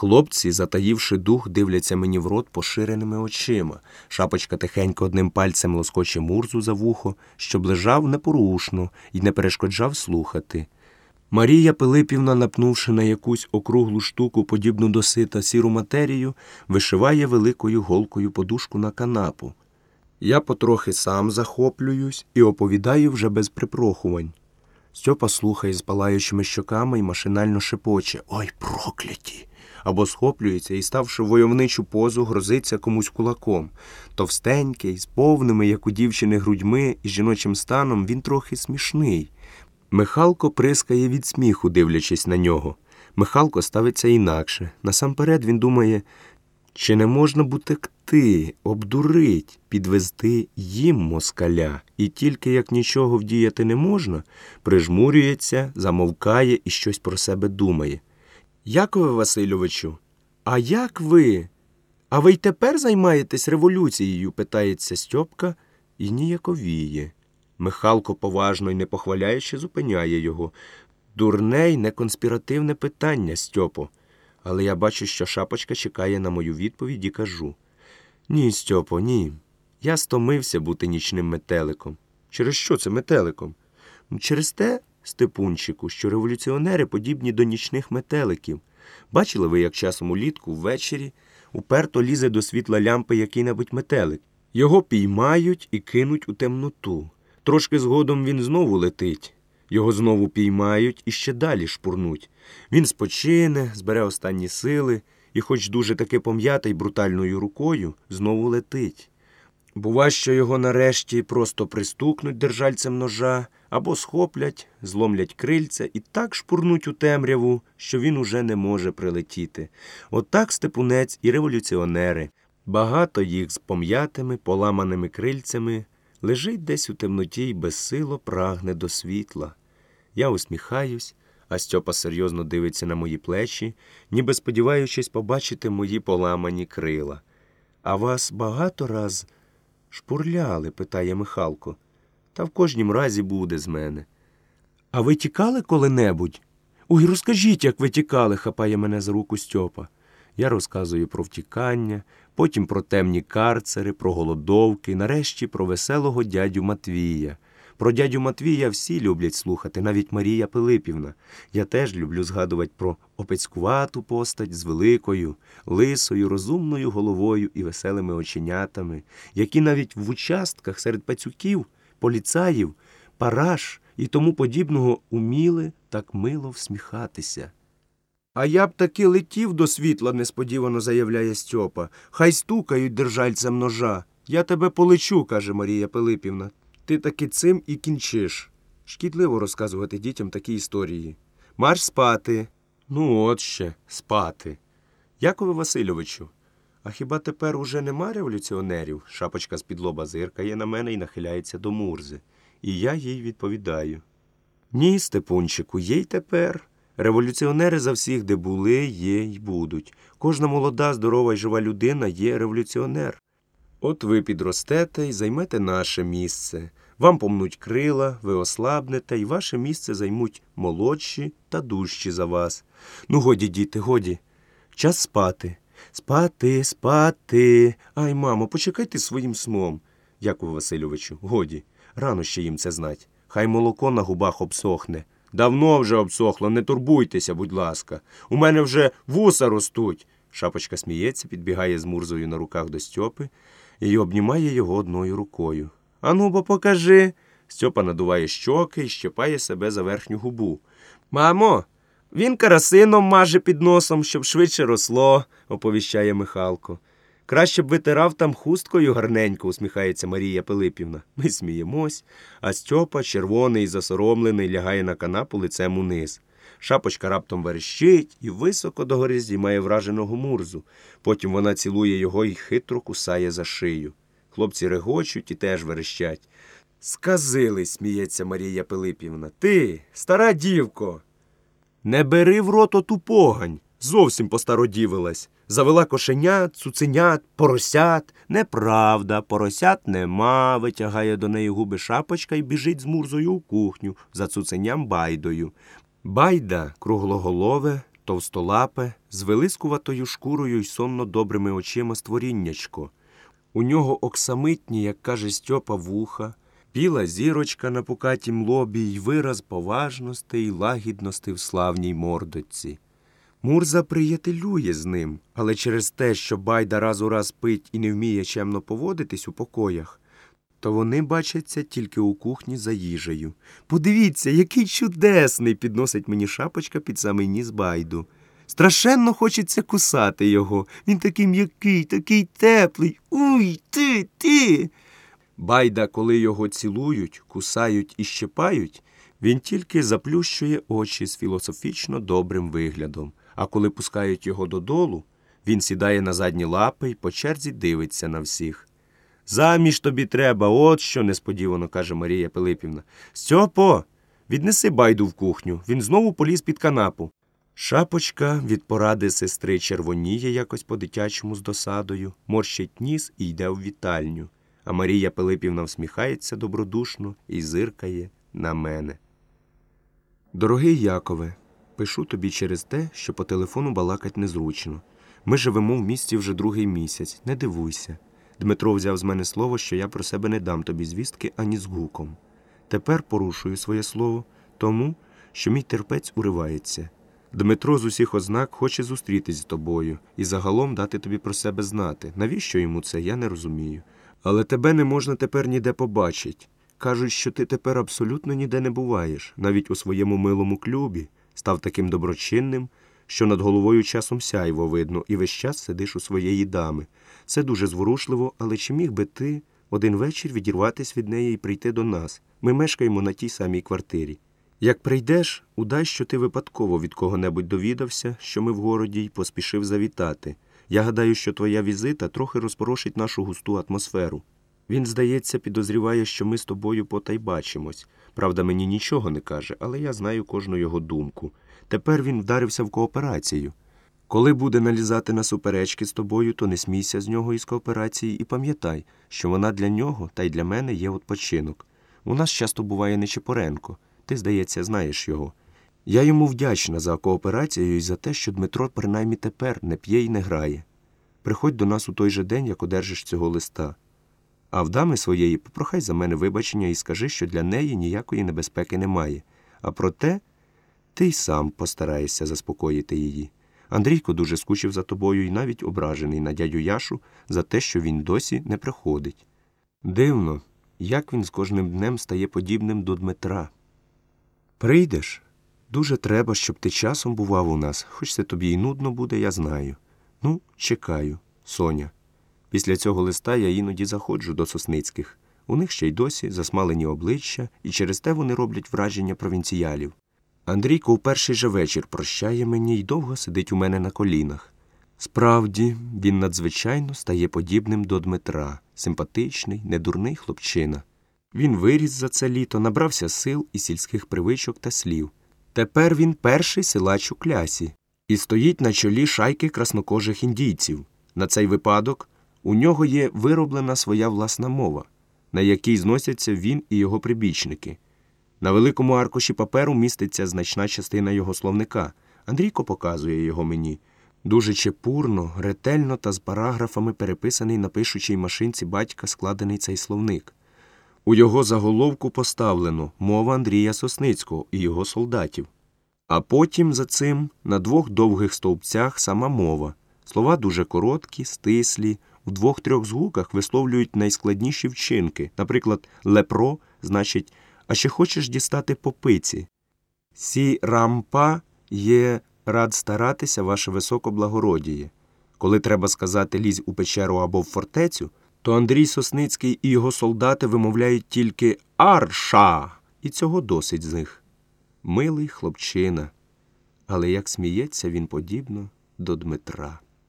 Хлопці, затаївши дух, дивляться мені в рот поширеними очима. Шапочка тихенько одним пальцем лоскоче мурзу за вухо, щоб лежав непорушно і не перешкоджав слухати. Марія Пилипівна, напнувши на якусь округлу штуку, подібну до сита сіру матерію, вишиває великою голкою подушку на канапу. Я потрохи сам захоплююсь і оповідаю вже без припрохувань. Стьопа слухає з палаючими щоками і машинально шепоче Ой, прокляті! Або схоплюється і, ставши войовничу позу, грозиться комусь кулаком. Товстенький, з повними, як у дівчини, грудьми і жіночим станом, він трохи смішний. Михалко прискає від сміху, дивлячись на нього. Михалко ставиться інакше. Насамперед він думає, чи не можна бутекти, обдурить, підвести їм москаля, і тільки як нічого вдіяти не можна, прижмурюється, замовкає і щось про себе думає. Якове Васильовичу, а як ви? А ви й тепер займаєтесь революцією? питається Стьопка і ніяковіє. Михалко поважно й не похваляючи, зупиняє його. Дурне й неконспіративне питання, Стьопо. Але я бачу, що шапочка чекає на мою відповідь і кажу Ні, Стьопо, ні. Я стомився бути нічним метеликом. Через що це метеликом? Через те, Степунчику, що революціонери подібні до нічних метеликів. Бачили ви, як часом улітку ввечері уперто лізе до світла лямпи який-небудь метелик. Його піймають і кинуть у темноту. Трошки згодом він знову летить. Його знову піймають і ще далі шпурнуть. Він спочине, збере останні сили і, хоч дуже таки пом'ятий брутальною рукою, знову летить. Бува, що його нарешті просто пристукнуть держальцем ножа або схоплять, зломлять крильця і так шпурнуть у темряву, що він уже не може прилетіти. Отак степунець і революціонери. Багато їх з пом'ятими, поламаними крильцями лежить десь у темноті й безсило прагне до світла. Я усміхаюсь, а Стьопа серйозно дивиться на мої плечі, ніби сподіваючись побачити мої поламані крила. А вас багато раз шпурляли? питає Михалко. Та в кожнім разі буде з мене. А ви тікали коли-небудь? Ой, розкажіть, як ви тікали, хапає мене за руку Стьопа. Я розказую про втікання, потім про темні карцери, про голодовки, нарешті про веселого дядю Матвія. Про дядю Матвія всі люблять слухати, навіть Марія Пилипівна. Я теж люблю згадувати про опецькувату постать з великою, лисою, розумною головою і веселими оченятами, які навіть в участках серед пацюків, поліцаїв, параш і тому подібного уміли так мило всміхатися. А я б таки летів до світла, несподівано заявляє Стьопа. Хай стукають держальцем ножа. Я тебе полечу, каже Марія Пилипівна. Ти таки цим і кінчиш. Шкідливо розказувати дітям такі історії. Марш спати. Ну, от ще спати. Якове Васильовичу. А хіба тепер уже нема революціонерів? Шапочка з під лоба зиркає на мене і нахиляється до мурзи. І я їй відповідаю. Ні, Степунчику, є й тепер. Революціонери за всіх, де були, є й будуть. Кожна молода, здорова й жива людина є революціонер. От ви підростете і займете наше місце. Вам помнуть крила, ви ослабнете, і ваше місце займуть молодші та дужчі за вас. Ну, годі, діти, годі. Час спати. Спати, спати. Ай, мамо, почекайте своїм сном. Дякую, Васильовичу. Годі. Рано ще їм це знать. Хай молоко на губах обсохне. Давно вже обсохло, не турбуйтеся, будь ласка. У мене вже вуса ростуть. Шапочка сміється, підбігає з мурзою на руках до Стьопи і обнімає його одною рукою. Ану, бо покажи. Стьопа надуває щоки і щепає себе за верхню губу. Мамо, він карасином маже під носом, щоб швидше росло, оповіщає Михалко. Краще б витирав там хусткою гарненько, усміхається Марія Пилипівна. Ми сміємось, а Стьопа, червоний і засоромлений, лягає на канапу лицем униз. Шапочка раптом верещить і високо догори здіймає враженого мурзу. Потім вона цілує його і хитро кусає за шию. Хлопці регочуть і теж верещать. Сказили, сміється Марія Пилипівна. Ти, стара дівко. Не бери в рот оту погань. Зовсім постародівилась. Завела кошенят, цуценят, поросят. Неправда, поросят нема, витягає до неї губи шапочка і біжить з мурзою у кухню за цуценям байдою. Байда круглоголове, товстолапе, з вилискуватою шкурою й сонно добрими очима створіннячко. У нього оксамитні, як каже Стьопа, вуха, біла зірочка на покатім лобі й вираз поважності й лагідності в славній мордочці. Мурза приятелює з ним, але через те, що байда раз у раз пить і не вміє чемно поводитись у покоях, то вони бачаться тільки у кухні за їжею. Подивіться, який чудесний, підносить мені шапочка під самий ніс байду. Страшенно хочеться кусати його. Він такий м'який, такий теплий. Уй, ти, ти. Байда, коли його цілують, кусають і щепають, він тільки заплющує очі з філософічно добрим виглядом, а коли пускають його додолу, він сідає на задні лапи й по черзі дивиться на всіх. Заміж тобі треба, от що, несподівано каже Марія Пилипівна. Стьопо, віднеси байду в кухню. Він знову поліз під канапу. Шапочка від поради сестри червоніє якось по-дитячому з досадою, морщить ніс і йде в вітальню. А Марія Пилипівна всміхається добродушно і зиркає на мене. Дорогий Якове, пишу тобі через те, що по телефону балакать незручно. Ми живемо в місті вже другий місяць, не дивуйся. Дмитро взяв з мене слово, що я про себе не дам тобі звістки ані з гуком. Тепер порушую своє слово тому, що мій терпець уривається. Дмитро з усіх ознак хоче зустрітись з тобою і загалом дати тобі про себе знати. Навіщо йому це, я не розумію. Але тебе не можна тепер ніде побачить. Кажуть, що ти тепер абсолютно ніде не буваєш, навіть у своєму милому клюбі, став таким доброчинним, що над головою часом сяйво видно, і весь час сидиш у своєї дами. Це дуже зворушливо, але чи міг би ти один вечір відірватися від неї і прийти до нас? Ми мешкаємо на тій самій квартирі. Як прийдеш, удай, що ти випадково від кого-небудь довідався, що ми в городі й поспішив завітати. Я гадаю, що твоя візита трохи розпорошить нашу густу атмосферу. Він, здається, підозріває, що ми з тобою потай бачимось. Правда, мені нічого не каже, але я знаю кожну його думку. Тепер він вдарився в кооперацію. Коли буде налізати на суперечки з тобою, то не смійся з нього із кооперації і пам'ятай, що вона для нього та й для мене є відпочинок. У нас часто буває Нечипоренко. Ти, здається, знаєш його. Я йому вдячна за кооперацію і за те, що Дмитро принаймні тепер не п'є і не грає. Приходь до нас у той же день, як одержиш цього листа. А в дами своєї попрохай за мене вибачення і скажи, що для неї ніякої небезпеки немає. А проте ти й сам постараєшся заспокоїти її. Андрійко дуже скучив за тобою і навіть ображений на дядю Яшу за те, що він досі не приходить. Дивно, як він з кожним днем стає подібним до Дмитра. Прийдеш? Дуже треба, щоб ти часом бував у нас, хоч це тобі й нудно буде, я знаю. Ну, чекаю, Соня. Після цього листа я іноді заходжу до Сосницьких. У них ще й досі засмалені обличчя, і через те вони роблять враження провінціялів. Андрійко у перший же вечір прощає мені й довго сидить у мене на колінах. Справді, він надзвичайно стає подібним до Дмитра, симпатичний, недурний хлопчина. Він виріс за це літо, набрався сил і сільських привичок та слів. Тепер він перший силач у клясі і стоїть на чолі шайки краснокожих індійців. На цей випадок у нього є вироблена своя власна мова, на якій зносяться він і його прибічники. На великому аркуші паперу міститься значна частина його словника. Андрійко показує його мені. Дуже чепурно, ретельно та з параграфами переписаний на пишучій машинці батька складений цей словник. У його заголовку поставлено мова Андрія Сосницького і його солдатів. А потім за цим на двох довгих стовпцях сама мова. Слова дуже короткі, стислі, в двох-трьох звуках висловлюють найскладніші вчинки. Наприклад, лепро значить а чи хочеш дістати попиці? Сі рампа є рад старатися, ваше високоблагородіє. Коли треба сказати лізь у печеру або в фортецю, то Андрій Сосницький і його солдати вимовляють тільки Арша, і цього досить з них. Милий хлопчина, але як сміється він подібно до Дмитра.